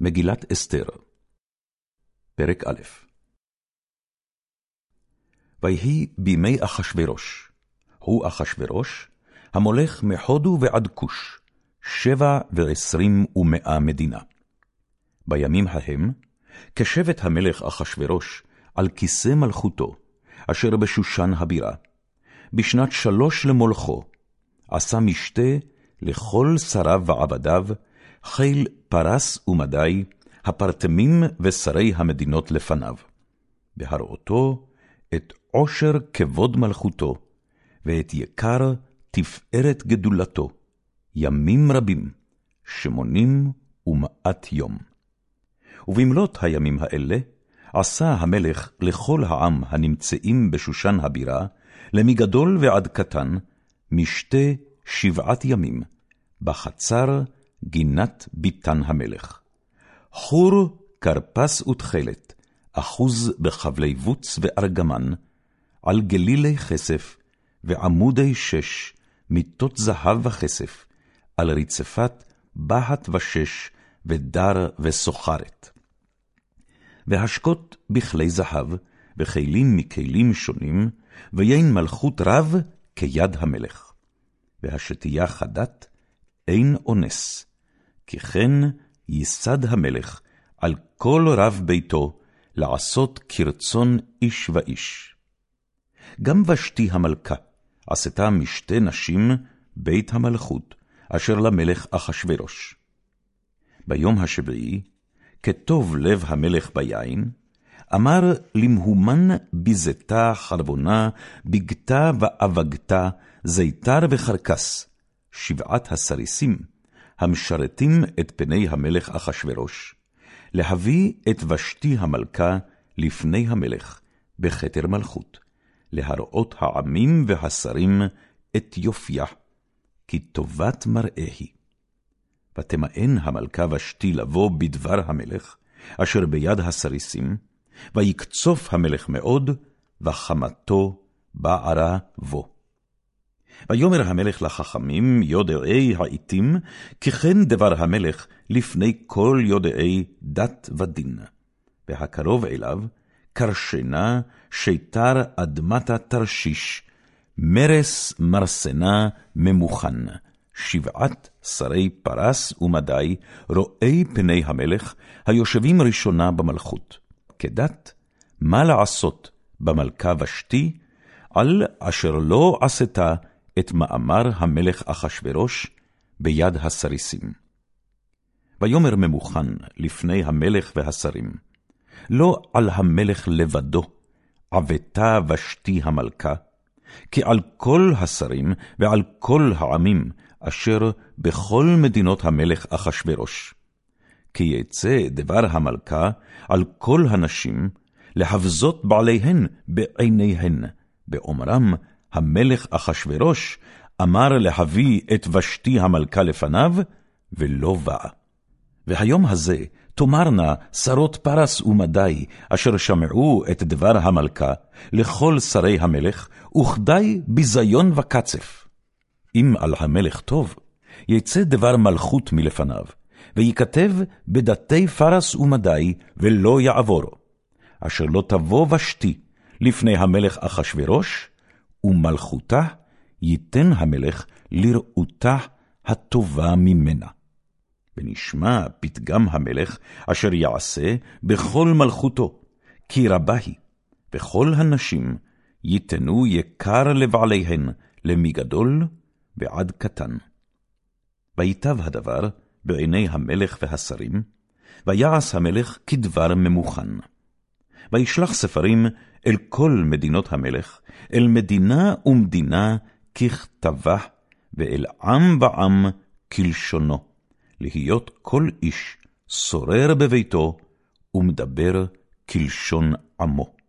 מגילת אסתר פרק א' ויהי בימי אחשורוש, הוא אחשורוש, המולך מחודו ועד כוש, שבע ועשרים ומאה מדינה. בימים ההם, כשבט המלך אחשורוש על כיסא מלכותו, אשר בשושן הבירה, בשנת שלוש למולכו, עשה משתה לכל שריו ועבדיו, חיל פרס ומדי, הפרטמים ושרי המדינות לפניו. בהראותו את עושר כבוד מלכותו, ואת יקר תפארת גדולתו, ימים רבים, שמונים ומאת יום. ובמלאת הימים האלה, עשה המלך לכל העם הנמצאים בשושן הבירה, למגדול ועד קטן, משתה שבעת ימים, בחצר גינת ביתן המלך. חור, כרפס ותכלת, אחוז בחבלי בוץ וארגמן, על גלילי כסף, ועמודי שש, מיטות זהב וכסף, על רצפת בהת ושש, ודר וסוחרת. והשקות בכלי זהב, וכלים מכלים שונים, ויין מלכות רב כיד המלך. והשתייה חדת, אין אונס, כי כן ייסד המלך על כל רב ביתו לעשות כרצון איש ואיש. גם ושתי המלכה עשתה משתי נשים בית המלכות, אשר למלך אחשורוש. ביום השביעי, כטוב לב המלך ביין, אמר למהומן ביזתה חרבונה, בגתה ואבגתה, זיתר וחרקס, שבעת הסריסים, המשרתים את פני המלך אחשורוש, להביא את ושתי המלכה לפני המלך, בכתר מלכות, להראות העמים והשרים את יופייה, כי טובת מראה היא. ותמאן המלכה ושתי לבוא בדבר המלך, אשר ביד הסריסים, ויקצוף המלך מאוד, וחמתו בערה בו. ויאמר המלך לחכמים, יודעי העתים, כי כן דבר המלך לפני כל יודעי דת ודין. והקרוב אליו, קרשנה שיתר אדמתה תרשיש, מרס מרסנה ממוכן, שבעת שרי פרס ומדי, רואי פני המלך, היושבים ראשונה במלכות. כדת, מה לעשות במלכה ושתי, על אשר לא עשתה את מאמר המלך אחשורוש ביד הסריסים. ויאמר ממוכן לפני המלך והשרים, לא על המלך לבדו, עבתה ושתי המלכה, כי על כל השרים ועל כל העמים אשר בכל מדינות המלך אחשורוש. כי יצא דבר המלכה על כל הנשים, להבזות בעליהן בעיניהן, באומרם המלך אחשורוש אמר להביא את ושתי המלכה לפניו, ולא באה. והיום הזה תאמרנה שרות פרס ומדי, אשר שמעו את דבר המלכה, לכל שרי המלך, וכדי ביזיון וקצף. אם על המלך טוב, יצא דבר מלכות מלפניו, וייכתב בדתי פרס ומדי, ולא יעבור. אשר לא תבוא ושתי לפני המלך אחשורוש, ומלכותה ייתן המלך לראותה הטובה ממנה. ונשמע פתגם המלך אשר יעשה בכל מלכותו, כי רבה היא, וכל הנשים ייתנו יקר לבעליהן, למגדול ועד קטן. ויטב הדבר בעיני המלך והשרים, ויעש המלך כדבר ממוכן. וישלח ספרים אל כל מדינות המלך, אל מדינה ומדינה ככתבה, ואל עם ועם כלשונו, להיות כל איש שורר בביתו ומדבר כלשון עמו.